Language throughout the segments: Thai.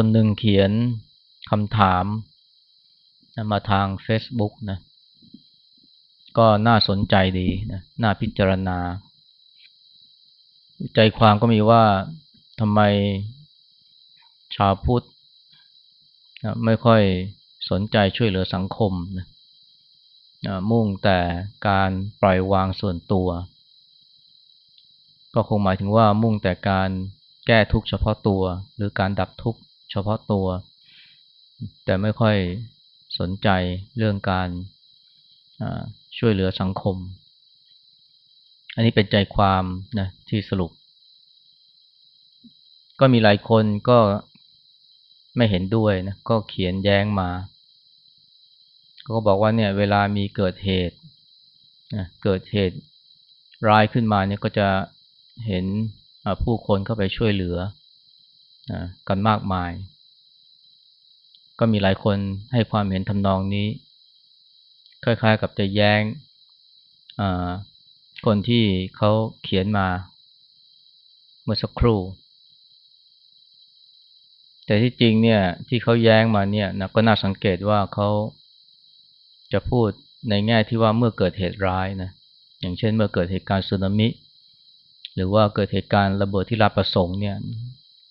คนหนึ่งเขียนคำถามมาทาง Facebook นะ ก็น่าสนใจดีนะน่าพิจารณา ใจความก็มีว่าทำไมชาวพุทธไม่ค่อยสนใจช่วยเหลือสังคมนะมุ่งแต่การปล่อยวางส่วนตัว ก็คงหมายถึงว่ามุ่งแต่การแก้ทุกข์เฉพาะตัว หรือการดับทุกข์ พาะตัว แต่ไม่ค่อยสนใจเรื่องการช่วยเหลือสังคม อันนี้เป็นใจความนะที่สรุป ก็มีหลายคนก็ไม่เห็นด้วยนะก็เขียนแย้งมา ก็บอกว่าเนี่ยเวลามีเกิดเหตุนะเกิดเหตุร้ายขึ้นมาเนี่ยก็จะเห็นผู้คนเข้าไปช่วยเหลือ กันมากมาย ก็มีหลายคนให้ความเห็นทำนองนี้ คล้ายๆกับจะแย้งคนที่เขาเขียนมาเมื่อสักครู่ แต่ที่จริงเนี่ยที่เขาแย้งมาเนี่ยนะก็น่าสังเกตว่าเขาจะพูดในแง่ที่ว่าเมื่อเกิดเหตุร้ายนะอย่างเช่นเมื่อเกิดเหตุการณ์สึนามิ หรือว่าเกิดเหตุการณ์ระเบิดที่รับประสงค์เนี่ย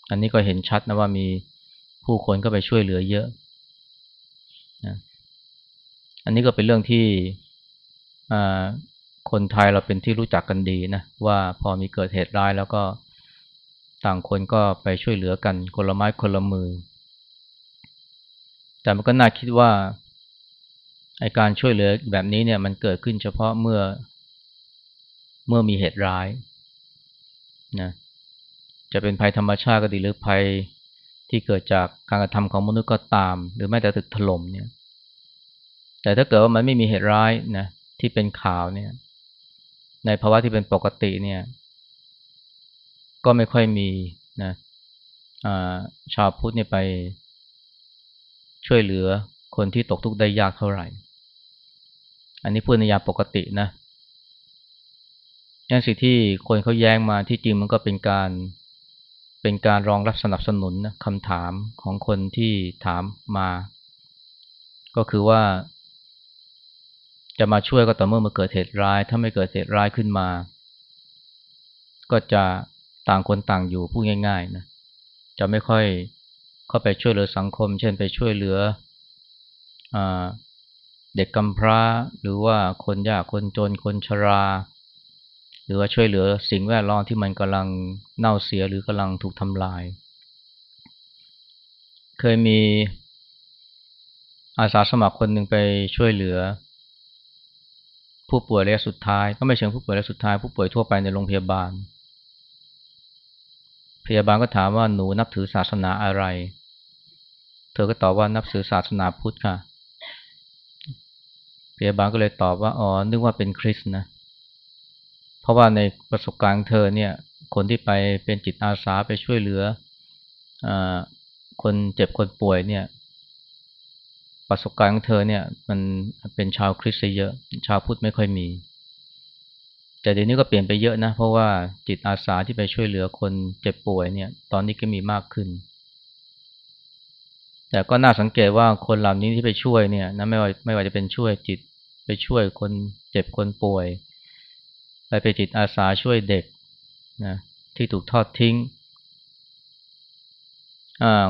อันนี้ก็เห็นชัดนะว่ามีผู้คนก็ไปช่วยเหลือเยอะนะอันนี้ก็เป็นเรื่องที่คนไทยเราเป็นที่รู้จักกันดีนะว่าพอมีเกิดเหตุร้ายแล้วก็ต่างคนก็ไปช่วยเหลือกันคนละไม้คนละมือ แต่มันก็น่าคิดว่าไอการช่วยเหลือแบบนี้เนี่ยมันเกิดขึ้นเฉพาะเมื่อ เมื่อมีเหตุร้ายนะ จะเป็นภัยธรรมชาติก็ดีหรือภัยที่เกิดจากการกระทำของมนุษย์ก็ตาม หรือแม้แต่ตึกถล่มเนี่ย แต่ถ้าเกิดว่ามันไม่มีเหตุร้ายนะที่เป็นข่าวเนี่ย ในภาวะที่เป็นปกติเนี่ย ก็ไม่ค่อยมีนะชาวพุทธเนี่ยไปช่วยเหลือคนที่ตกทุกข์ได้ยากเท่าไหร่ อันนี้พูดในยาปกตินะอย่างสิ่งที่คนเขาแย้งมาที่จริงมันก็เป็นการ เป็นการรองรับสนับสนุนนะคำถามของคนที่ถามมา ก็คือว่า จะมาช่วยก็ต่อเมื่อมาเกิดเหตุร้าย ถ้าไม่เกิดเหตุร้ายขึ้นมา ก็จะต่างคนต่างอยู่พูดง่ายๆนะจะไม่ค่อยเข้าไปช่วยเหลือสังคม เช่นไปช่วยเหลืออเด็กกำพร้าหรือว่าคนยากคนจนคนชรา หรือว่าช่วยเหลือสิ่งแวดล้อมที่มันกำลังเน่าเสียหรือกำลังถูกทำลาย เคยมีอาสาสมัครคนหนึ่งไปช่วยเหลือ ผู้ป่วยระยะสุดท้าย ก็ไม่เชิงผู้ป่วยระยะสุดท้าย ผู้ป่วยทั่วไปในโรงพยาบาล พยาบาลก็ถามว่าหนูนับถือศาสนาอะไร เธอก็ตอบว่านับถือศาสนาพุทธค่ะ พยาบาลก็เลยตอบว่าอ๋อนึกว่าเป็นคริสต์นะ เพราะว่าในประสบการณ์เธอเนี่ย คนที่ไปเป็นจิตอาสาไปช่วยเหลืออคนเจ็บคนป่วยเนี่ย ประสบการณ์ของเธอเนี่ย มันเป็นชาวคริสต์เยอะ ชาวพุทธไม่ค่อยมี แต่เดี๋ยวนี้ก็เปลี่ยนไปเยอะนะ เพราะว่าจิตอาสาที่ไปช่วยเหลือคนเจ็บป่วยเนี่ย ตอนนี้ก็มีมากขึ้น แต่ก็น่าสังเกตว่าคนเหล่านี้ที่ไปช่วยเนี่ยนะไม่ว่าไม่ว่าจะเป็นช่วยจิตไปช่วยคนเจ็บคนป่วย ไปไปจิตอาสาช่วยเด็กนะที่ถูกทอดทิ้งอ่า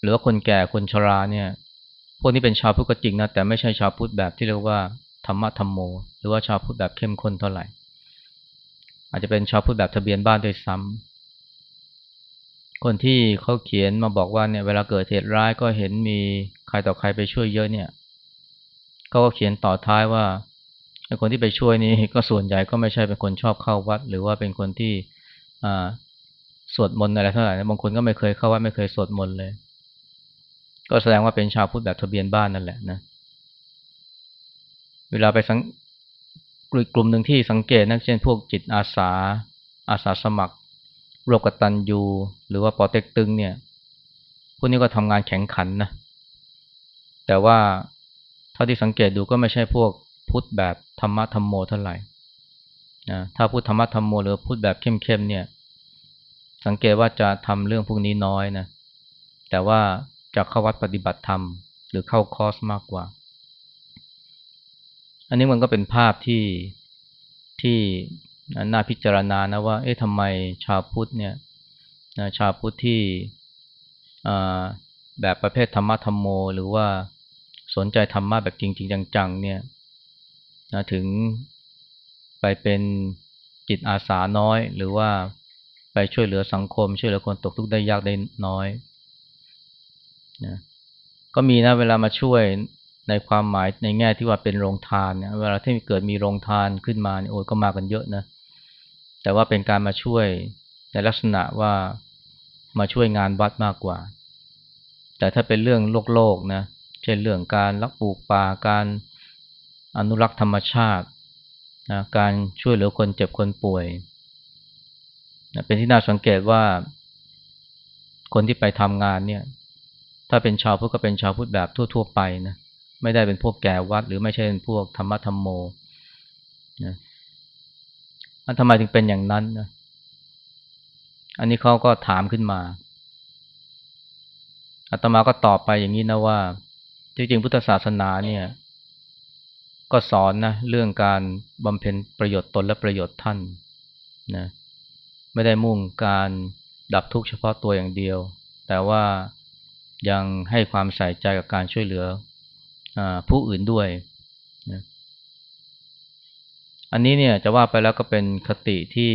หรือว่าคนแก่คนชราเนี่ย พวกนี้เป็นชาวพุทธก็จริงนะ แต่ไม่ใช่ชาวพุทธแบบที่เรียกว่าธรรมะธรรมโม หรือว่าชาวพุทธแบบเข้มข้นเท่าไหร่ อาจจะเป็นชาวพุทธแบบทะเบียนบ้านด้วยซ้ำคนที่เขาเขียนมาบอกว่าเนี่ยเวลาเกิดเหตุร้ายก็เห็นมีใครต่อใครไปช่วยเยอะเนี่ยเขาก็เขียนต่อท้ายว่า คนที่ไปช่วยนี่ก็ส่วนใหญ่ก็ไม่ใช่เป็นคนชอบเข้าวัด หรือว่าเป็นคนที่อ่าสวดมนต์อะไรเท่าไหร่บางคนก็ไม่เคยเข้าวัดไม่เคยสวดมนต์เลย ก็แสดงว่าเป็นชาวพุทธแบบทะเบียนบ้านนั่นแหละนะ เวลาไปสังกลุ่มหนึ่งที่สังเกตนะเช่นพวกจิตอาสา อาสาสมัครโรวบกตันยูหรือว่าปอเต็กตึงเนี่ย พวกนี้ก็ทำงานแข็งขันนะ แต่ว่าเท่าที่สังเกตดูก็ไม่ใช่พวก พุทธแบบธรรมะธรรมโมเท่าไหร่นะถ้าพูดธรรมะธรรมโมหรือพูดแบบเข้มๆเนี่ย สังเกตว่าจะทำเรื่องพวกนี้น้อยนะ แต่ว่าจะเข้าวัดปฏิบัติธรรม หรือเข้าคอร์สมากกว่า อันนี้มันก็เป็นภาพที่ที่น่าพิจารณานะว่า เอ๊ะทำไมชาวพุทธเนี่ยชาวพุทธที่แบบประเภทธรรมะธรรมโม หรือว่าสนใจธรรมะแบบจริง ๆ จังๆเนี่ย นะถึงไปเป็นจิตอาสาน้อย หรือว่าไปช่วยเหลือสังคม ช่วยเหลือคนตกทุกข์ได้ยากได้น้อยนะก็มีนะเวลามาช่วยในความหมายในแง่ที่ว่าเป็นโรงทานเนี่ยเวลาที่เกิดมีโรงทานขึ้นมาโอ้ยก็มากันเยอะนะแต่ว่าเป็นการมาช่วยในลักษณะว่ามาช่วยงานวัดมากกว่า แต่ถ้าเป็นเรื่องโลกโลกนะเช่นเรื่องการรักปลูกป่าการ อนุรักษ์ธรรมชาตินะการช่วยเหลือคนเจ็บคนป่วยนะเป็นที่น่าสังเกตว่า คนที่ไปทำงานเนี่ย ถ้าเป็นชาวพุทธก็เป็นชาวพุทธแบบทั่ว ๆ ไปนะไม่ได้เป็นพวกแก่วัด หรือไม่ใช่เป็นพวกธรรมะธรรมโมนะทำไมถึงเป็นอย่างนั้นนะอันนี้เขาก็ถามขึ้นมาอาตมาก็ตอบไปอย่างนี้นะว่า จริงๆ พุทธศาสนาเนี่ย ก็สอนนะเรื่องการบำเพ็ญประโยชน์ตนและประโยชน์ท่านนะไม่ได้มุ่งการดับทุกข์เฉพาะตัวอย่างเดียว แต่ว่ายังให้ความใส่ใจกับการช่วยเหลืออผู้อื่นด้วยนะอันนี้เนี่ยจะว่าไปแล้วก็เป็นคติที่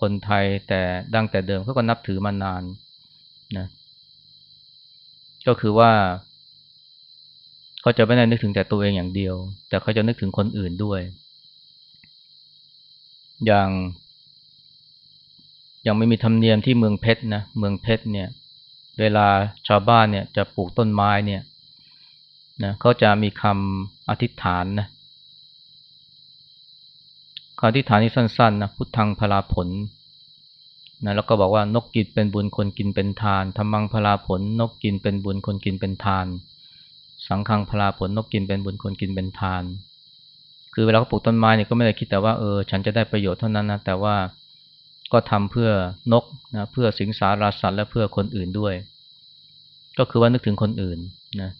คนไทยแต่ดั้งแต่เดิมเขาก็นับถือมานานนะก็คือว่า เขาจะไม่ได้นึกถึงแต่ตัวเองอย่างเดียว แต่เขาจะนึกถึงคนอื่นด้วย อย่างย่างไม่มีธรรมเนียมที่เมืองเพชรนะเมืองเพชรเนี่ย เวลาชาวบ้านเนี่ยจะปลูกต้นไม้เนี่ยนะเขาจะมีคำอธิษฐานนะคำอธิษฐานนี่สั้นๆนะพุทธังพลาผลนะแล้วก็บอกว่านกกินเป็นบุญคนกินเป็นทานธรรมังพลาผล นกกินเป็นบุญคนกินเป็นทาน สังฆังพลาผลนกกินเป็นบุญคนกินเป็นทาน คือเวลาเขาปลูกต้นไม้เนี่ยก็ไม่ได้คิดแต่ว่าเออฉันจะได้ประโยชน์เท่านั้นนะแต่ว่าก็ทำเพื่อนกนะเพื่อสิงสาราสัตว์และเพื่อคนอื่นด้วย ก็คือว่านึกถึงคนอื่นนะ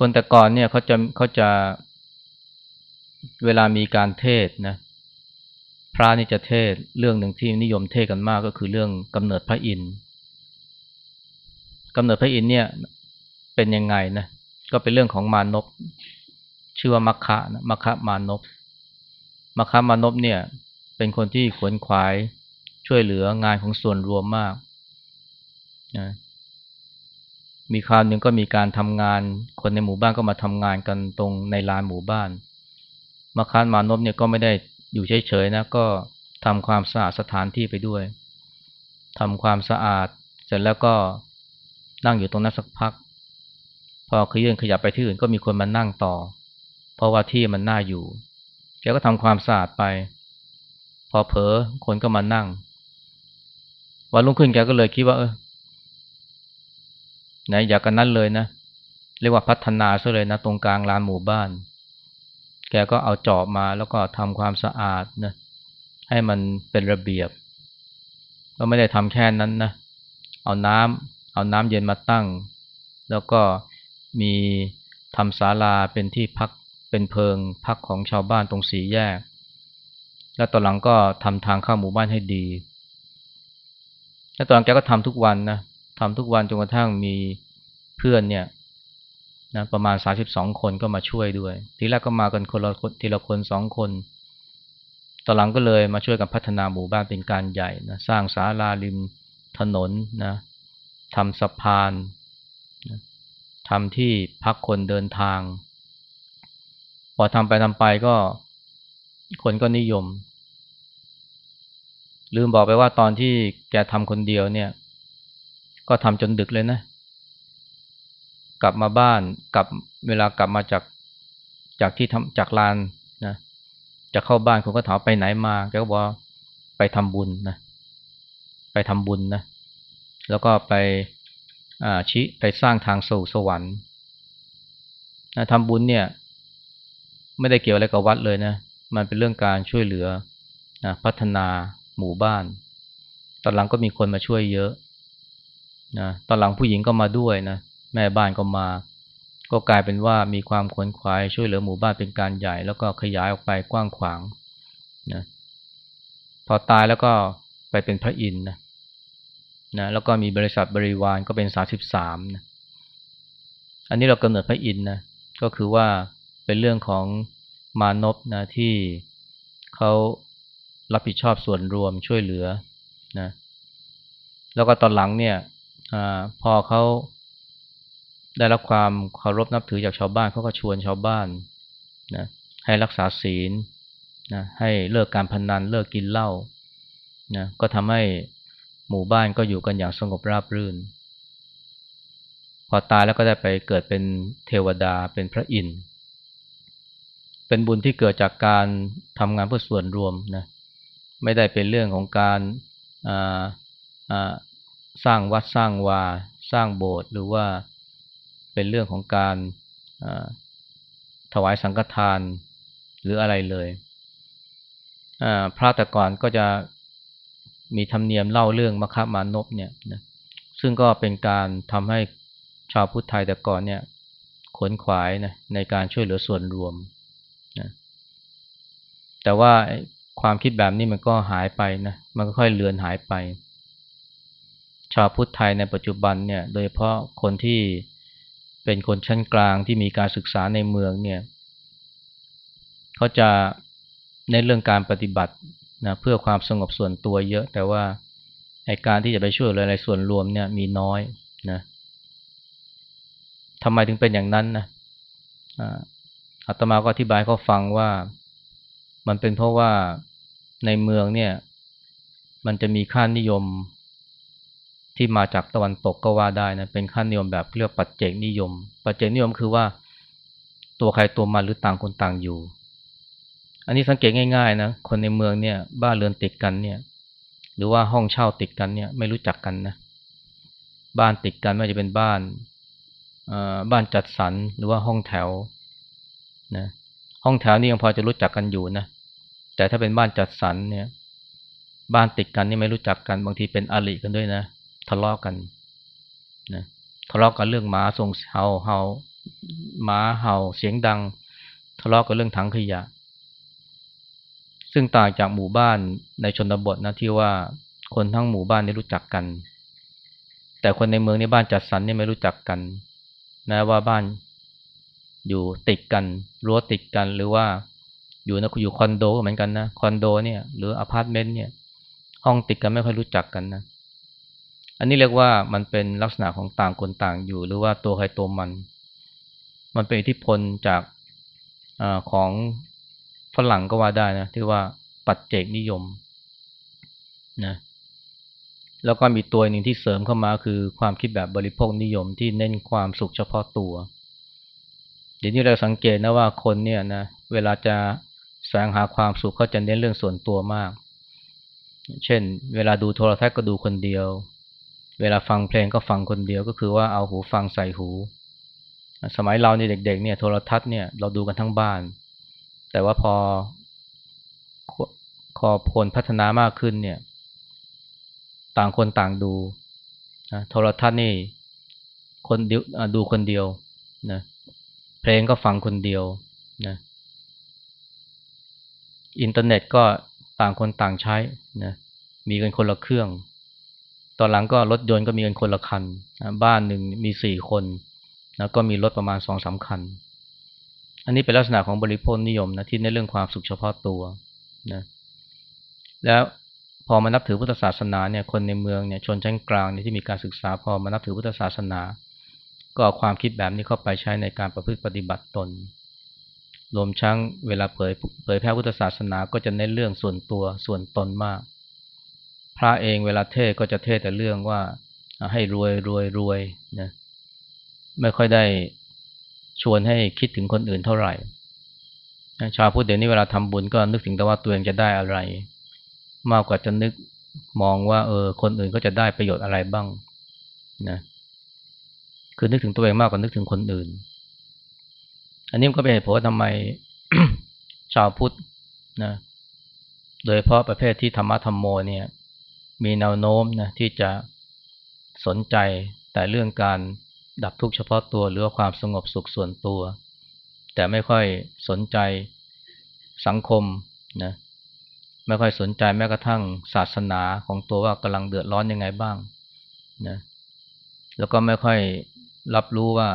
คนแต่ก่อนเนี่ยเขาจะเขาจะเวลามีการเทศนะพระนี่จะเทศเรื่องหนึ่งที่นิยมเทศกันมากก็คือเรื่องกำเนิดพระอินทร์กำเนิดพระอินทร์เนี่ย เป็นยังไงนะก็เป็นเรื่องของมานพชื่อว่ามัคคะนะมัคคะมานพมัคคะมานพเนี่ย เป็นคนที่ขวนขวายช่วยเหลืองานของส่วนรวมมากนะมีคราวหนึ่งก็มีการทำงาน คนในหมู่บ้านก็มาทำงานกันตรงในลานหมู่บ้านมาคานมานพเนี่ยก็ไม่ได้อยู่เฉยๆนะก็ทำความสะอาดสถานที่ไปด้วยทำความสะอาด เสร็จแล้วก็นั่งอยู่ตรงนั้นสักพัก พอขยื่นขยับไปที่อื่นก็มีคนมานั่งต่อ เพราะว่าที่มันน่าอยู่แกก็ทำความสะอาดไป พอเผลอคนก็มานั่ง วันรุ่งขึ้นแกก็เลยคิดว่า เออไหนอยากกันนั้นเลยนะเรียกว่าพัฒนาซะเลยนะตรงกลางลานหมู่บ้าน แกก็เอาจอบมาแล้วก็ทำความสะอาดนะให้มันเป็นระเบียบก็ไม่ได้ทำแค่นั้นนะเอาน้ำเอาน้ำเย็นมาตั้ง แล้วก็ มีทำศาลาเป็นที่พักเป็นเพิงพักของชาวบ้านตรงสีแยก แล้วตอนหลังก็ทำทางเข้าหมู่บ้านให้ดี แล้วตอนแกก็ทำทุกวันนะทำทุกวันจนกระทั่งมีเพื่อนเนี่ยนะประมาณสาสิบสองคนก็มาช่วยด้วย ทีแรกก็มากันคนละทีละคนสองคนตอนหลังก็เลยมาช่วยกันพัฒนาหมู่บ้านเป็นการใหญ่นะสร้างศาลาริมถนนนะทำสะพาน ทำที่พักคนเดินทาง พอทำไปทำไปก็คนก็นิยม ลืมบอกไปว่าตอนที่แกทำคนเดียวเนี่ย ก็ทำจนดึกเลยนะ กลับมาบ้านกลับเวลากลับมาจากจากที่ทำจากลานนะจะเข้าบ้านคนก็ถามไปไหนมาแกก็บอกไปทำบุญนะ ไปทำบุญนะ แล้วก็ไป ชี้ไปสร้างทางสู่สวรรค์นะทำบุญเนี่ย ไม่ได้เกี่ยวอะไรกับวัดเลยนะ มันเป็นเรื่องการช่วยเหลือนะพัฒนาหมู่บ้าน ตอนหลังก็มีคนมาช่วยเยอะนะตอนหลังผู้หญิงก็มาด้วยนะ แม่บ้านก็มา ก็กลายเป็นว่ามีความขวนขวายช่วยเหลือหมู่บ้านเป็นการใหญ่ แล้วก็ขยายออกไปกว้างขวางนะพอตายแล้วก็ไปเป็นพระอินทร์นะ นะแล้วก็มีบริษัทบริวารก็เป็นสาสิบสามนะอันนี้เรากำเนิดพระอินทร์นะก็คือว่าเป็นเรื่องของมานพนะที่เขารับผิดชอบส่วนรวมช่วยเหลือนะแล้วก็ตอนหลังเนี่ยอพอเขาได้รับความเคารพนับถือจากชาวบ้านเขาก็ชวนชาวบ้านนะให้รักษาศีลนะให้เลิกการพนันเลิกกินเหล้านะก็ทำให้ หมู่บ้านก็อยู่กันอย่างสงบราบรื่น พอตายแล้วก็ได้ไปเกิดเป็นเทวดาเป็นพระอินทร์เป็นบุญที่เกิดจากการทำงานเพื่อส่วนรวมนะไม่ได้เป็นเรื่องของการสร้างวัดสร้างวา สร้างโบสถ์หรือว่าเป็นเรื่องของการถวายสังฆทานหรืออะไรเลยพระแต่ก่อนก็จะ มีธรรมเนียมเล่าเรื่องมคมานพเนี่ยนะซึ่งก็เป็นการทำให้ชาวพุทธไทยแต่ก่อนเนี่ยขนขวายนะในการช่วยเหลือส่วนรวมนะแต่ว่าความคิดแบบนี้มันก็หายไปนะมันก็ค่อยเลือนหายไป ชาวพุทธไทยในปัจจุบันเนี่ย โดยเฉพาะคนที่เป็นคนชั้นกลางที่มีการศึกษาในเมืองเนี่ยเขาจะในเรื่องการปฏิบัติ นะเพื่อความสงบส่วนตัวเยอะ แต่ว่าในการที่จะไปช่วยอะไรส่วนรวมเนี่ยมีน้อยนะทำไมถึงเป็นอย่างนั้นนะอาตมาก็อธิบายเขาฟังว่ามันเป็นเพราะว่าในเมืองเนี่ย มันจะมีค่านิยมที่มาจากตะวันตกก็ว่าได้นะเป็นค่านิยมแบบเรียกปัจเจกนิยม ปัจเจกนิยมคือว่าตัวใครตัวมันหรือต่างคนต่างอยู่ อันนี้สังเกตง่ายๆนะคนในเมืองเนี่ย บ้านเรือนติดกันเนี่ย หรือว่าห้องเช่าติดกันเนี่ย ไม่รู้จักกันนะบ้านติดกันไม่ว่าจะเป็นบ้านบ้านจัดสรรหรือว่าห้องแถวนะห้องแถวนี่ยังพอจะรู้จักกันอยู่นะแต่ถ้าเป็นบ้านจัดสรรเนี่ย บ้านติดกันนี่ไม่รู้จักกันบางทีเป็นอริกันด้วยนะทะเลาะกกันนะทะเลาะกกันเรื่องหมาส่งเห่าเห่าหมาเห่าเสียงดัง ทะเลาะกกันเรื่องถังขยะ ซึ่งต่างจากหมู่บ้านในชนบทนะที่ว่าคนทั้งหมู่บ้านนี่รู้จักกัน แต่คนในเมืองในบ้านจัดสรรนี่ไม่รู้จักกันแม้ว่าบ้านอยู่ติดกันรั้วติดกันหรือว่าอยู่นะอยู่คอนโดเหมือนกันนะคอนโดเนี่ยหรืออพาร์ตเมนต์เนี่ยห้องติดกันไม่ค่อยรู้จักกันนะอันนี้เรียกว่ามันเป็นลักษณะของต่างคนต่างอยู่ หรือว่าตัวใครตัวมัน มันเป็นอิทธิพลจากอของ ฝรั่งก็ว่าได้นะที่ว่าปัจเจกนิยมนะแล้วก็มีตัวหนึ่งที่เสริมเข้ามาคือความคิดแบบบริโภคนิยมที่เน้นความสุขเฉพาะตัว เดี๋ยวนี้เราสังเกตนะว่าคนเนี่ยนะเวลาจะแสวงหาความสุขเขาจะเน้นเรื่องส่วนตัวมาก เช่น เวลาดูโทรทัศน์ก็ดูคนเดียว เวลาฟังเพลงก็ฟังคนเดียวก็คือว่าเอาหูฟังใส่หู สมัยเราในเด็กๆเนี่ยโทรทัศน์เนี่ยเราดูกันทั้งบ้าน แต่ว่าพอพอพลพัฒนามากขึ้นเนี่ย ต่างคนต่างดูนะโทรทัศน์นี่คนเดียวดูคนเดียวนะเพลงก็ฟังคนเดียวนะอินเทอร์เน็ตก็ต่างคนต่างใช้นะมีกันคนละเครื่อง ตอนหลังก็รถยนต์ก็มีกันคนละคันนะบ้านหนึ่งมีสี่คนนะก็มีรถประมาณสองสาคัญ อันนี้เป็นลักษณะของบริโภคนิยมนะที่ในเรื่องความสุขเฉพาะตัวนะแล้วพอมานับถือพุทธศาสนาเนี่ยคนในเมืองเนี่ยชนชั้นกลางเนี่ยที่มีการศึกษาพอมานับถือพุทธศาสนา ก็เอาความคิดแบบนี้เข้าไปใช้ในการประพฤติปฏิบัติตนรวมทั้งเวลาเผยเผยแพร่พุทธศาสนาก็จะเน้นเรื่องส่วนตัวส่วนตนมาก พระเองเวลาเทศก็จะเทศแต่เรื่องว่าให้รวยรวยรวยนะไม่ค่อยได้ ชวนให้คิดถึงคนอื่นเท่าไหร่ ชาวพุทธเดี๋ยวนี้เวลาทำบุญก็นึกถึงแต่ว่าตัวเองจะได้อะไร มากกว่าจะนึกมองว่าเออคนอื่นก็จะได้ประโยชน์อะไรบ้างนะคือนึกถึงตัวเองมากกว่านึกถึงคนอื่น อันนี้ก็เป็นเหตุผลว่าทำไมชาวพุทธนะโดยเพราะประเภทที่ธรรมะธรรมโมเนี่ยมีแนวโน้มนะที่จะสนใจแต่เรื่องการ ดับทุกข์เฉพาะตัวหรือความสงบสุขส่วนตัว แต่ไม่ค่อยสนใจสังคมนะไม่ค่อยสนใจแม้กระทั่งศาสนาของตัวว่ากำลังเดือดร้อนยังไงบ้างนะแล้วก็ไม่ค่อยรับรู้ว่า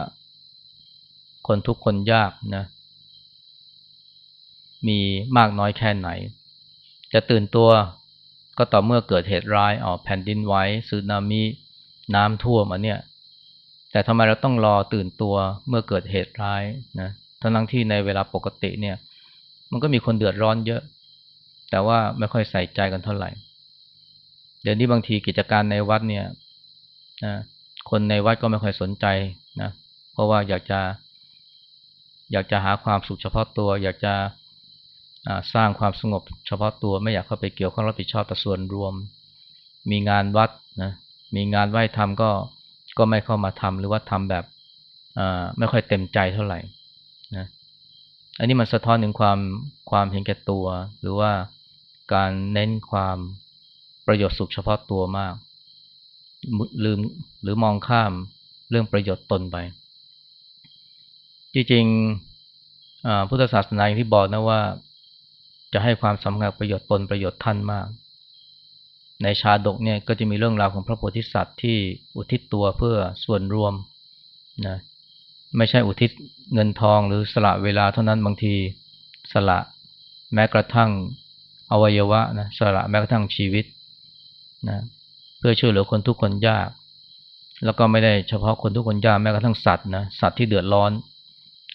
คนทุกคนยากนะมีมากน้อยแค่ไหน จะตื่นตัวก็ต่อเมื่อเกิดเหตุร้ายออกแผ่นดินไหวสึนามิน้ำท่วมอันเนี้ย แต่ทำไมเราต้องรอตื่นตัวเมื่อเกิดเหตุร้ายนะทั้งที่ในเวลาปกติเนี่ย มันก็มีคนเดือดร้อนเยอะ แต่ว่าไม่ค่อยใส่ใจกันเท่าไหร่ เดี๋ยวนี้บางทีกิจการในวัดเนี่ยนะคนในวัดก็ไม่ค่อยสนใจนะ เพราะว่าอยากจะ อยากจะหาความสุขเฉพาะตัว อยากจะสร้างความสงบเฉพาะตัวไม่อยากเข้าไปเกี่ยวข้องรับผิดชอบต่อส่วนรวม มีงานวัดนะมีงานไหว้ทำก็ ก็ไม่เข้ามาทำหรือว่าทำแบบไม่ค่อยเต็มใจเท่าไหร่นะอันนี้มันสะท้อนถึงความความเห็นแก่ตัว หรือว่าการเน้นความประโยชน์สุขเฉพาะตัวมาก ลืมหรือมองข้ามเรื่องประโยชน์ตนไป จริงๆพุทธศาสนาอย่างที่บอกนะว่า จะให้ความสำคัญประโยชน์ตนประโยชน์ท่านมาก ในชาดกเนี่ยก็จะมีเรื่องราวของพระโพธิสัตว์ที่อุทิศตัวเพื่อส่วนรวมนะไม่ใช่อุทิศเงินทองหรือสละเวลาเท่านั้นบางทีสละแม้กระทั่งอวัยวะนะสละแม้กระทั่งชีวิตนะเพื่อช่วยเหลือคนทุกคนยาก แล้วก็ไม่ได้เฉพาะคนทุกคนยากแม้กระทั่งสัตว์นะสัตว์ที่เดือดร้อน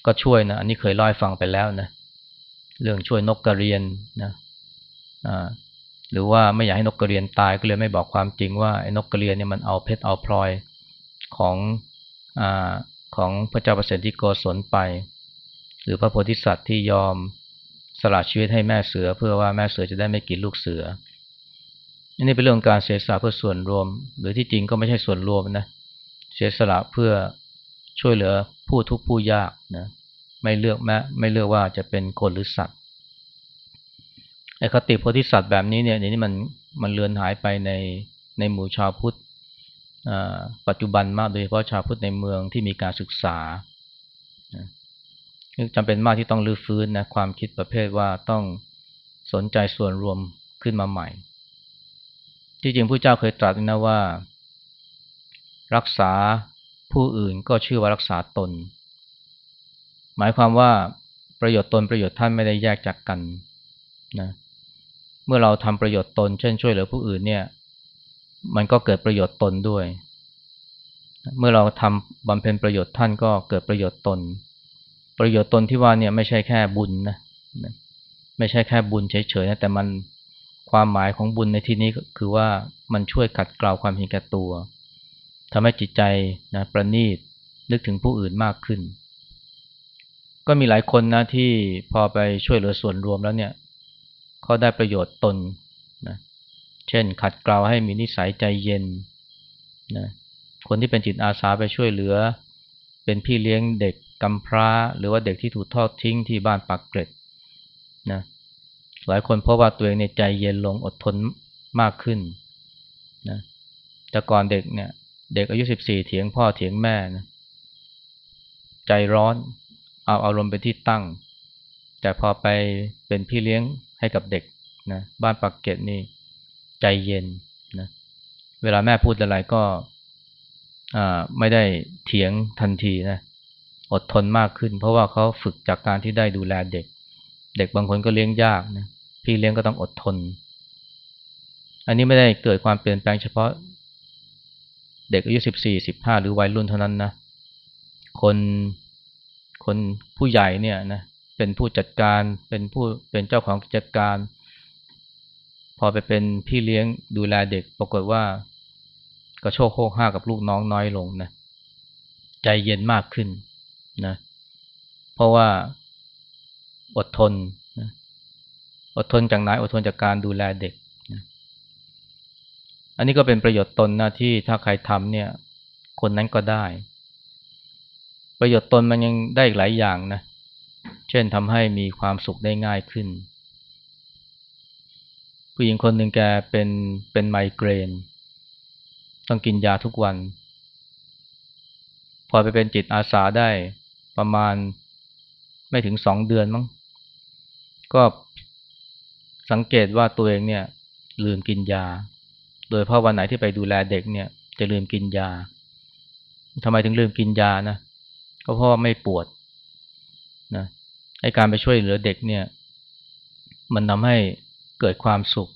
ก็ช่วยนะอันนี้เคยเล่าให้ฟังไปแล้วนะเรื่องช่วยนกกระเรียนนะอ่า หรือว่าไม่อยากให้นกกระเรียนตายก็เลยไม่บอกความจริงว่าไอ้นกกระเรียนเนี่ยมันเอาเพชรเอาพลอยของอของพระเจ้าประเสริฐที่โกศลไป หรือพระโพธิสัตว์ที่ยอมสละชีวิตให้แม่เสือ เพื่อว่าแม่เสือจะได้ไม่กินลูกเสืออันนี้เป็นเรื่องการเสียสละเพื่อส่วนรวม หรือที่จริงก็ไม่ใช่ส่วนรวมนะเสียสละเพื่อช่วยเหลือผู้ทุกข์ผู้ยากนะไม่เลือกแม้ไม่เลือกว่าจะเป็นคนหรือสัตว์ ไอ้คติโพธิสัตว์แบบนี้เนี่ยนี่มันมันเลือนหายไปในในหมู่ชาวพุทธปัจจุบันมากโดยเฉพาะชาวพุทธในเมืองที่มีการศึกษาจำเป็นมากที่ต้องรื้อฟื้นนะความคิดประเภทว่าต้องสนใจส่วนรวมขึ้นมาใหม่ ที่จริงผู้เจ้าเคยตรัสนะว่า รักษาผู้อื่นก็ชื่อว่ารักษาตน หมายความว่าประโยชน์ตนประโยชน์ท่านไม่ได้แยกจากกันนะ เมื่อเราทำประโยชน์ตน เช่นช่วยเหลือผู้อื่นเนี่ย มันก็เกิดประโยชน์ตนด้วย เมื่อเราทำบำเพ็ญประโยชน์ท่านก็เกิดประโยชน์ตน ประโยชน์ตนที่ว่าเนี่ยไม่ใช่แค่บุญนะไม่ใช่แค่บุญเฉยๆนะแต่มันความหมายของบุญในที่นี้คือว่ามันช่วยขัดเกลาความเห็นแก่ตัวทำให้จิตใจนะประณีตนึกถึงผู้อื่นมากขึ้น ก็มีหลายคนนะที่พอไปช่วยเหลือส่วนรวมแล้วเนี่ย เขาได้ประโยชน์ตนนะเช่น ขัดเกลาให้มีนิสัยใจเย็นนะคนที่เป็นจิตอาสาไปช่วยเหลือ เป็นพี่เลี้ยงเด็กกำพร้า หรือว่าเด็กที่ถูกทอดทิ้งที่บ้านปากเกร็ดนะหลายคนเพราะว่าตัวเองในใจเย็นลงอดทนมากขึ้นนะแต่ก่อนเด็กเนี่ยเด็กอายุสิบสี่เถียงพ่อเถียงแม่นะใจร้อนเอาอารมณ์เป็นที่ตั้ง แต่พอไปเป็นพี่เลี้ยง ให้กับเด็กนะบ้านปักเกร็ดนี่ใจเย็นนะเวลาแม่พูดอะไรก็ไม่ได้เถียงทันทีนะอดทนมากขึ้น เพราะว่าเขาฝึกจากการที่ได้ดูแลเด็ก เด็กบางคนก็เลี้ยงยากนะพี่เลี้ยงก็ต้องอดทน อันนี้ไม่ได้เกิดความเปลี่ยนแปลงเฉพาะ เด็กอายุสิบสี่สิบห้าหรือวัยรุ่นเท่านั้นนะคนคนผู้ใหญ่เนี่ยนะ เป็นผู้จัดการเป็นผู้เป็นเจ้าของกิจการ พอไปเป็นพี่เลี้ยงดูแลเด็ก ปรากฏว่า ก็โชคโคกห้ากับลูกน้องน้อยลงนะใจเย็นมากขึ้นนะเพราะว่าอดทนอดทนจากไหนอดทนจากการดูแลเด็กนะอันนี้ก็เป็นประโยชน์ตนนะที่ถ้าใครทำเนี่ย คนนั้นก็ได้ ประโยชน์ตนมันยังได้อีกหลายอย่างนะ เช่นทำให้มีความสุขได้ง่ายขึ้น ผู้หญิงคนหนึ่งแกเป็นเป็นไมเกรน ต้องกินยาทุกวัน พอไปเป็นจิตอาสาได้ประมาณไม่ถึงสองเดือนมั้ง ก็สังเกตว่าตัวเองเนี่ยลืมกินยา โดยเพราะวันไหนที่ไปดูแลเด็กเนี่ยจะลืมกินยาทำไมถึงลืมกินยานะ ก็เพราะไม่ปวด ไอการไปช่วยเหลือเด็กเนี่ย มันทำให้เกิดความสุข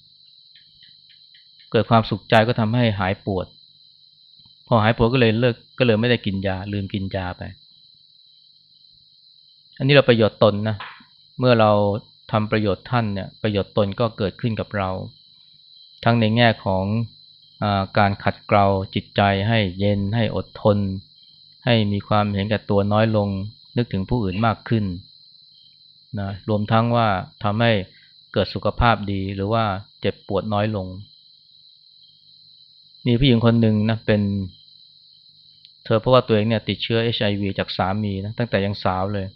เกิดความสุขใจก็ทำให้หายปวด พอหายปวดก็เลยเลิกก็เลยไม่ได้กินยา ลืมกินยาไป อันนี้เราประโยชน์ตนนะ เมื่อเราทำประโยชน์ท่านเนี่ย ประโยชน์ตนก็เกิดขึ้นกับเรา ทั้งในแง่ของอการขัดเกลาจิตใจให้เย็นให้อดทน ให้มีความเห็นแก่ตัวน้อยลง นึกถึงผู้อื่นมากขึ้น นะรวมทั้งว่าทำให้เกิดสุขภาพดีหรือว่าเจ็บปวดน้อยลง มีผู้หญิงคนหนึ่งนะเป็น เธอเพราะว่าตัวเองเนี่ยติดเชื้อเอชไอวีจากสามีนะตั้งแต่ยังสาวเลย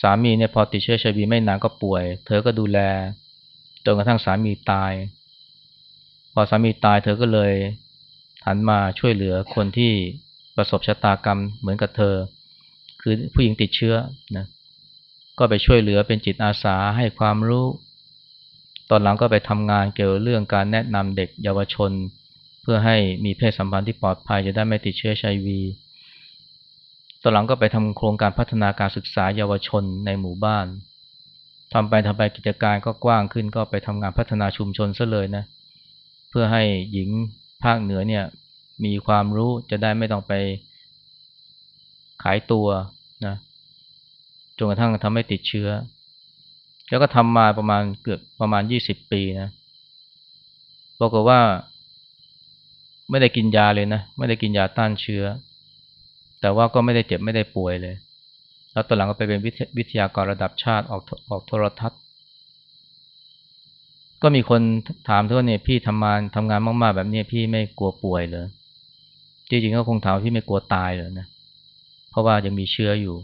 สามีเนี่ยพอติดเชื้อเอชไอวีไม่นานก็ป่วย เธอก็ดูแลจนกระทั่งสามีตาย พอสามีตายเธอก็เลยหันมาช่วยเหลือคนที่ประสบชะตากรรมเหมือนกับเธอ คือผู้หญิงติดเชื้อนะ ก็ไปช่วยเหลือเป็นจิตอาสาให้ความรู้ ตอนหลังก็ไปทำงานเกี่ยวเรื่องการแนะนำเด็กเยาวชน เพื่อให้มีเพศสัมพันธ์ที่ปลอดภัยจะได้ไม่ติดเชื้อไชวี ตอนหลังก็ไปทำโครงการพัฒนาการศึกษาเยาวชนในหมู่บ้านทำไปทำไปกิจการก็กว้างขึ้นก็ไปทำงานพัฒนาชุมชนซะเลยนะ เพื่อให้หญิงภาคเหนือเนี่ยมีความรู้จะได้ไม่ต้องไปขายตัวนะ จนกระทั่งทำให้ติดเชื้อ แล้วก็ทำมาประมาณเกือบประมาณยี่สิบปีนะบอกว่า ไม่ได้กินยาเลยนะ ไม่ได้กินยาต้านเชื้อ แต่ว่าก็ไม่ได้เจ็บไม่ได้ป่วยเลย แล้วตอนหลังก็ไปเป็นวิทยากรระดับชาติออกออกโทรทัศน์ ก็มีคนถามเธอว่าเนี่ยพี่ทำงานทำงานมากๆ แบบนี้พี่ไม่กลัวป่วยเลยจริงๆก็คงถามพี่ไม่กลัวตายเลยนะ เพราะว่ายังมีเชื้ออยู่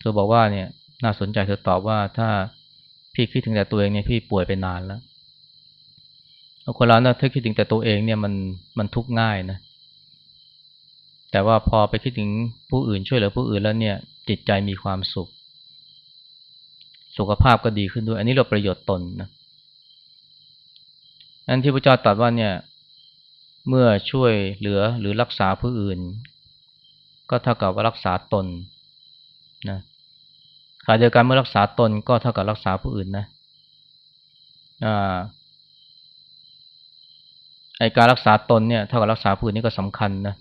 เธอบอกว่าเนี่ย น่าสนใจเธอตอบว่าถ้าพี่คิดถึงแต่ตัวเองเนี่ยพี่ป่วยไปนานแล้วคนเรานะถ้าคิดถึงแต่ตัวเองเนี่ยมันมันทุกข์ง่ายนะ แต่ว่าพอไปคิดถึงผู้อื่นช่วยเหลือผู้อื่นแล้วเนี่ย จิตใจมีความสุข สุขภาพก็ดีขึ้นด้วย อันนี้เราประโยชน์ตนนะอันที่พระเจ้าตรัสว่าเนี่ย เมื่อช่วยเหลือหรือรักษาผู้อื่น ก็เท่ากับว่ารักษาตนนะ ณะเดียวกันเมื่อรักษาตนก็เท่ากับรักษาผู้อื่นนะอ่าไอการรักษาตนเนี่ยเท่ากับรักษาผู้อื่นนี่ก็สำคัญนะ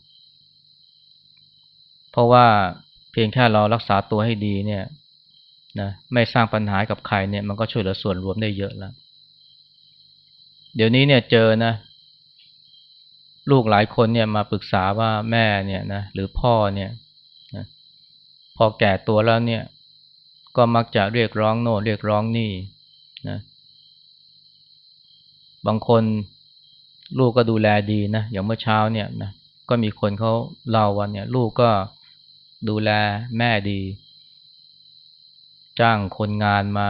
เพราะว่าเพียงแค่เรารักษาตัวให้ดีเนี่ยนะไม่สร้างปัญหากับใครเนี่ยมันก็ช่วยเหลือส่วนรวมได้เยอะแล้ว เดี๋ยวนี้เนี่ยเจอนะ ลูกหลายคนเนี่ยมาปรึกษาว่าแม่เนี่ยนะหรือพ่อเนี่ยนะพอแก่ตัวแล้วเนี่ย ก็มักจะเรียกร้องโน่เรียกร้องนี่นะบางคนลูกก็ดูแลดีนะอย่างเมื่อเช้าเนี่ยนะก็มีคนเขาเล่าวันเนี่ย ลูกก็ดูแลแม่ดี จ้างคนงานมา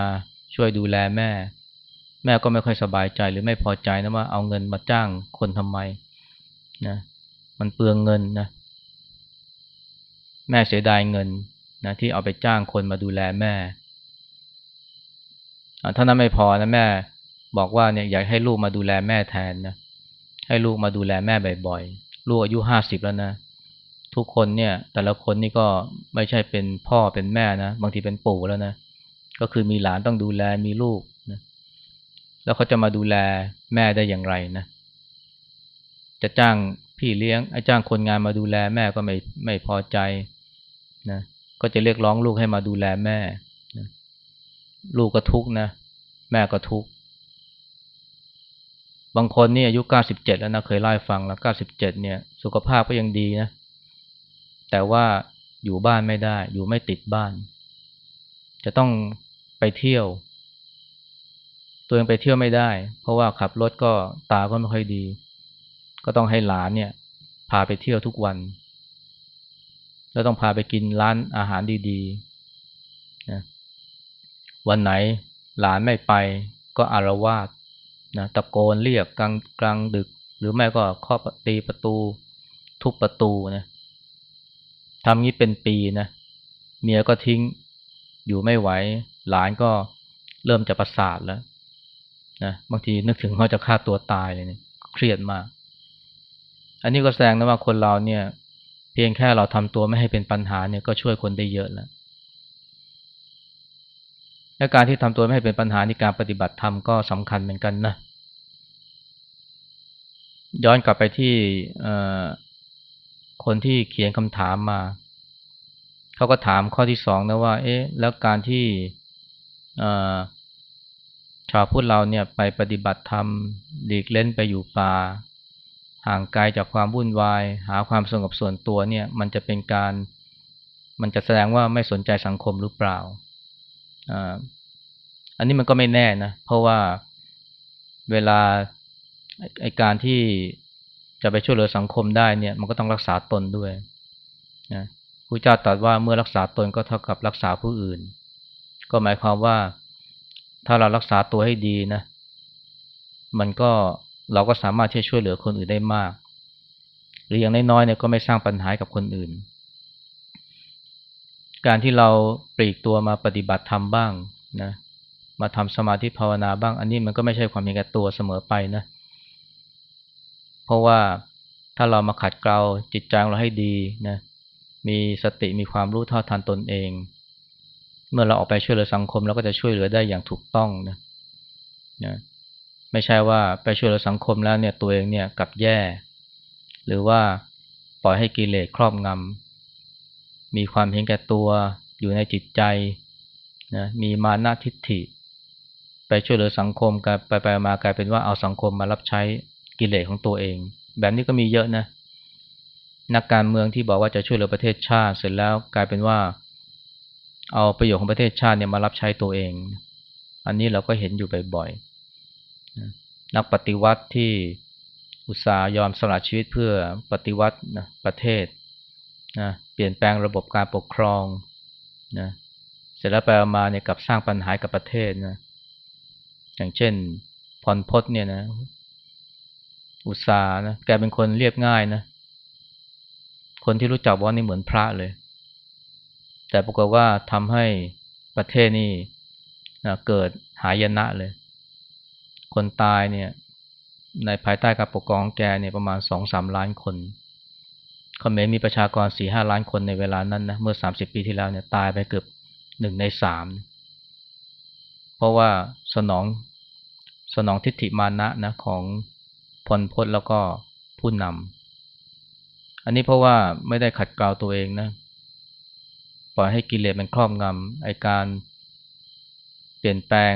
ช่วยดูแลแม่ แม่ก็ไม่ค่อยสบายใจหรือไม่พอใจนะว่าเอาเงินมาจ้างคนทำไมนะมันเปลืองเงินนะแม่เสียดายเงิน นะที่เอาไปจ้างคนมาดูแลแม่ถ้านั้นไม่พอนะแม่ บอกว่าเนี่ยอยากให้ลูกมาดูแลแม่แทนนะให้ลูกมาดูแลแม่บ่อยๆลูกอายุห้าสิบแล้วนะทุกคนเนี่ย แต่ละคนนี่ก็ไม่ใช่เป็นพ่อเป็นแม่นะบางทีเป็นปู่แล้วนะก็คือมีหลานต้องดูแลมีลูกนะแล้วเขาจะมาดูแลแม่ได้อย่างไรนะจะจ้างพี่เลี้ยงไอ้จ้างคนงานมาดูแลแม่ก็ไม่ไม่พอใจนะ ก็จะเรียกร้องลูกให้มาดูแลแม่ ลูกก็ทุกนะ แม่ก็ทุก บางคนนี่อายุเก้าสิบเจ็ดแล้วนะ เคยเล่าให้ฟังแล้วเก้าสิบเจ็ดเนี่ย สุขภาพก็ยังดีนะ แต่ว่าอยู่บ้านไม่ได้ อยู่ไม่ติดบ้าน จะต้องไปเที่ยว ตัวเองไปเที่ยวไม่ได้ เพราะว่าขับรถก็ตาก็ไม่ค่อยดี ก็ต้องให้หลานเนี่ย พาไปเที่ยวทุกวัน แล้วต้องพาไปกินร้านอาหารดีๆนะวันไหนหลานไม่ไปก็อารวาสนะตะโกนเรียกกลางกลางดึก หรือไม่ก็เคาะตีประตู ทุบประตูนะทำงี้เป็นปีนะเมียก็ทิ้งอยู่ไม่ไหว หลานก็เริ่มจะประสาทแล้วนะบางทีนึกถึงเขาจะฆ่าตัวตายเลยเนี่ยเครียดมาก อันนี้ก็แสดงนะว่าคนเราเนี่ย พียงแค่เราทำตัวไม่ให้เป็นปัญหาเนี่ยก็ช่วยคนได้เยอะแล้ว และการที่ทำตัวไม่ให้เป็นปัญหาในการปฏิบัติธรรมก็สำคัญเหมือนกันนะ ย้อนกลับไปที่คนที่เขียนคำถามมา เขาก็ถามข้อที่สองนะว่า เอ๊ะ แล้วการที่ชาวพุทธเราเนี่ยไปปฏิบัติธรรมหลีกเล่นไปอยู่ป่า ห่างไกลจากความวุ่นวาย หาความสงบส่วนตัวเนี่ย มันจะเป็นการ มันจะแสดงว่าไม่สนใจสังคมหรือเปล่าอันนี้มันก็ไม่แน่นะเพราะว่าเวลาไอการที่จะไปช่วยเหลือสังคมได้เนี่ย มันก็ต้องรักษาตนด้วยนะพระเจ้าตรัสว่าเมื่อรักษาตนก็เท่ากับรักษาผู้อื่น ก็หมายความว่าถ้าเรารักษาตัวให้ดีนะ มันก็ เราก็สามารถที่จะช่วยเหลือคนอื่นได้มาก หรืออย่างน้อยๆเนี่ยก็ไม่สร้างปัญหากับคนอื่น การที่เราปลีกตัวมาปฏิบัติธรรมบ้างนะมาทำสมาธิภาวนาบ้าง อันนี้มันก็ไม่ใช่ความเห็นแก่ตัวเสมอไปนะ เพราะว่าถ้าเรามาขัดเกลาจิตใจเราให้ดีนะมีสติมีความรู้เท่าทันตนเอง เมื่อเราออกไปช่วยเหลือสังคมเราก็จะช่วยเหลือได้อย่างถูกต้องนะนะ ไม่ใช่ว่าไปช่วยเหลือสังคมแล้วเนี่ยตัวเองเนี่ยกลับแย่ หรือว่าปล่อยให้กิเลสครอบงำมีความเห็นแก่ตัวอยู่ในจิตใจนะมีมานะทิฏฐิ ไปช่วยเหลือสังคมกลายไปไปมากลายเป็นว่าเอาสังคมมารับใช้กิเลสของตัวเอง แบบนี้ก็มีเยอะนะ นักการเมืองที่บอกว่าจะช่วยเหลือประเทศชาติ เสร็จแล้วกลายเป็นว่า เอาประโยชน์ของประเทศชาติเนี่ยมารับใช้ตัวเอง อันนี้เราก็เห็นอยู่บ่อยๆ นักปฏิวัติที่อุตสาห์ยอมสละชีวิตเพื่อปฏิวัตินะประเทศนะเปลี่ยนแปลงระบบการปกครองนะเสร็จแล้วไปมาเนี่ยกับสร้างปัญหากับประเทศนะอย่างเช่นพรพศเนี่ยนะ อุตสาห์นะแกเป็นคนเรียบง่ายนะ คนที่รู้จักว่านี่เหมือนพระเลย แต่ปรากฏว่าทำให้ประเทศนี่เกิดหายนะเลย คนตายเนี่ยในภายใต้การปกครองแกเนี่ยประมาณสองสามล้านคนเขมรมีประชากรสี่ห้าล้านคนในเวลานั้นนะเมื่อสามสิบปีที่แล้วเนี่ยตายไปเกือบหนึ่งในสามเพราะว่าสนองสนองทิฏฐิมานะนะของพลพลแล้วก็ผู้นำอันนี้เพราะว่าไม่ได้ขัดเกลาตัวเองนะปล่อยให้กิเลสมันครอบงำไอการเปลี่ยนแปลง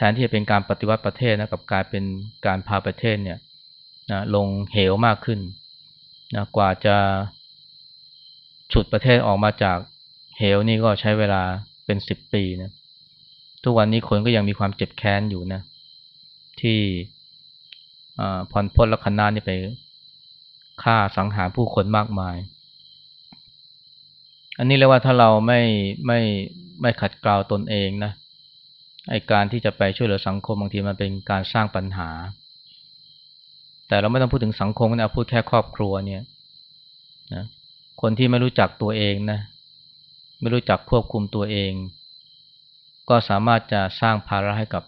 แทนที่จะเป็นการปฏิวัติประเทศนะกับกลายเป็นการพาประเทศเนี่ยนะลงเหวมากขึ้นนะกว่าจะฉุดประเทศออกมาจากเหวนี่ก็ใช้เวลาเป็นสิบปีนะทุกวันนี้คนก็ยังมีความเจ็บแค้นอยู่นะ ที่พรพลและคณะนี่ไปฆ่าสังหารผู้คนมากมาย อันนี้เรียกว่าถ้าเราไม่ไม่ไม่ขัดเกลาตนเองนะ ไอการที่จะไปช่วยเหลือสังคมบางทีมันเป็นการสร้างปัญหา แต่เราไม่ต้องพูดถึงสังคมนะพูดแค่ครอบครัวเนี่ยนะคนที่ไม่รู้จักตัวเองนะไม่รู้จักควบคุมตัวเอง ก็สามารถจะสร้างภาระให้กับ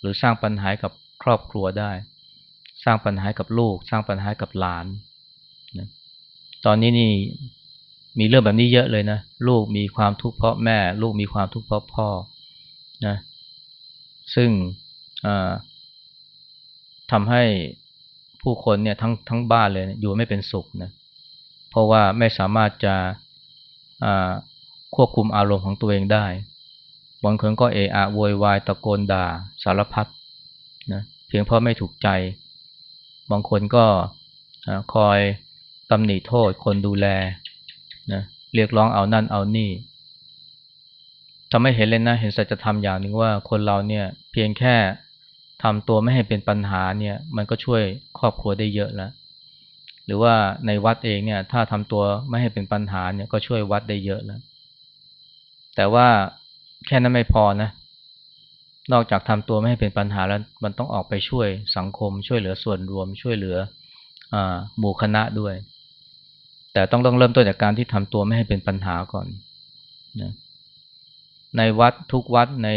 หรือสร้างปัญหากับครอบครัวได้ สร้างปัญหากับลูก สร้างปัญหากับหลานนะตอนนี้นี่มีเรื่องแบบนี้เยอะเลยนะ ลูกมีความทุกข์เพราะแม่ ลูกมีความทุกข์เพราะพ่อนะ ซึ่งทำให้ผู้คนเนี่ยทั้งทั้งบ้านเลยอยู่ไม่เป็นสุขนะเพราะว่าไม่สามารถจะควบคุมอารมณ์ของตัวเองได้บางคนก็เอะอะโวยวายตะโกนด่าสารพัดนะเพียงเพราะไม่ถูกใจ บางคนก็คอยตำหนิโทษคนดูแลนะเรียกร้องเอานั่นเอานี่ ทำให้เห็นเลยนะ เห็นสัจธรรมอย่างหนึ่งว่าคนเราเนี่ย เพียงแค่ทำตัวไม่ให้เป็นปัญหาเนี่ย มันก็ช่วยครอบครัวได้เยอะแล้วหรือว่าในวัดเองเนี่ย ถ้าทำตัวไม่ให้เป็นปัญหาเนี่ยก็ช่วยวัดได้เยอะแล้ว แต่ว่าแค่นั้นไม่พอนะ นอกจากทำตัวไม่ให้เป็นปัญหาแล้วมันต้องออกไปช่วยสังคม ช่วยเหลือส่วนรวม ช่วยเหลืออหมู่คณะด้วย แต่ต้องต้องเริ่มต้นจากการที่ทำตัวไม่ให้เป็นปัญหาก่อนนะ ในวัดทุกวัดใน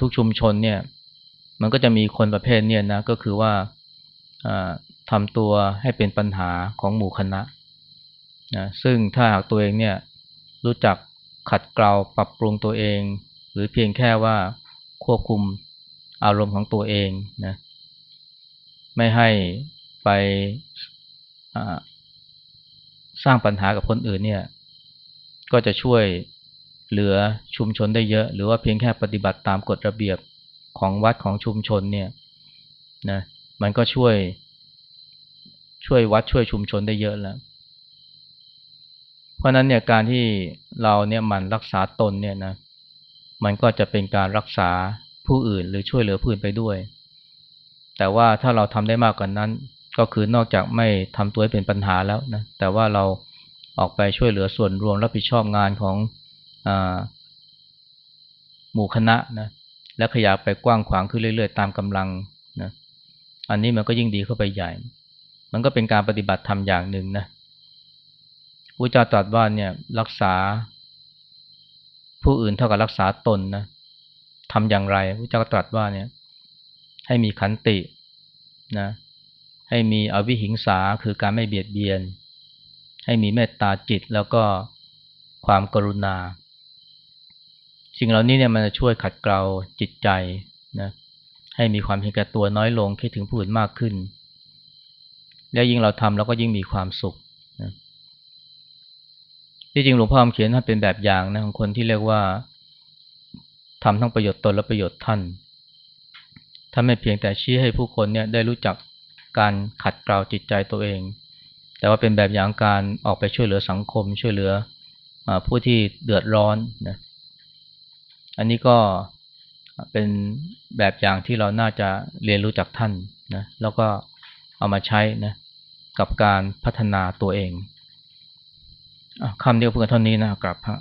ทุกชุมชนเนี่ย มันก็จะมีคนประเภทเนี่ยนะก็คือว่าทำตัวให้เป็นปัญหาของหมู่คณะนะซึ่งถ้าหากตัวเองเนี่ยรู้จักขัดเกลาปรับปรุงตัวเอง หรือเพียงแค่ว่าควบคุมอารมณ์ของตัวเองนะไม่ให้ไปสร้างปัญหากับคนอื่นเนี่ย ก็จะช่วย เหลือชุมชนได้เยอะ หรือว่าเพียงแค่ปฏิบัติตามกฎระเบียบของวัดของชุมชนเนี่ยนะมันก็ช่วย ช่วยวัดช่วยชุมชนได้เยอะแล้ว เพราะนั้นเนี่ยการที่เราเนี่ยมันรักษาตนเนี่ยนะมันก็จะเป็นการรักษาผู้อื่นหรือช่วยเหลือผู้อื่นไปด้วย แต่ว่าถ้าเราทำได้มากกว่านนั้น ก็คือนอกจากไม่ทำตัวให้เป็นปัญหาแล้วนะแต่ว่าเราออกไปช่วยเหลือส่วนรวมรับผิดชอบงานของ หมู่คณะนะและขยายไปกว้างขวางขึ้นเรื่อยๆ ตามกำลังนะอันนี้มันก็ยิ่งดีเข้าไปใหญ่ มันก็เป็นการปฏิบัติธรรมอย่างหนึ่งนะพระเจ้าตรัสว่าเนี่ยรักษา ผู้อื่นเท่ากับรักษาตนนะทำอย่างไรพระเจ้าตรัสว่าเนี่ย ให้มีขันตินะ ให้มีอวิหิงสาคือการไม่เบียดเบียน ให้มีเมตตาจิตแล้วก็ความกรุณา สิ่งเหล่านี้เนี่ยมันจะช่วยขัดเกลาจิตใจนะให้มีความเห็นแก่ตัวน้อยลงคิดถึงผู้อื่นมากขึ้น แล้วยิ่งเราทำเราก็ยิ่งมีความสุขนะที่จริงหลวงพ่อเขียนท่านเป็นแบบอย่างนะของคนที่เรียกว่าทำทั้งประโยชน์ตนและประโยชน์ท่านท่านไม่เพียงแต่ชี้ให้ผู้คนเนี่ยได้รู้จักการขัดเกลาจิตใจตัวเอง แต่ว่าเป็นแบบอย่างการออกไปช่วยเหลือสังคม ช่วยเหลืออผู้ที่เดือดร้อนนะ อันนี้ก็เป็นแบบอย่างที่เราน่าจะเรียนรู้จากท่านนะแล้วก็เอามาใช้นะกับการพัฒนาตัวเองคำเดียวเพื่อเท่านี้นะกลับพระ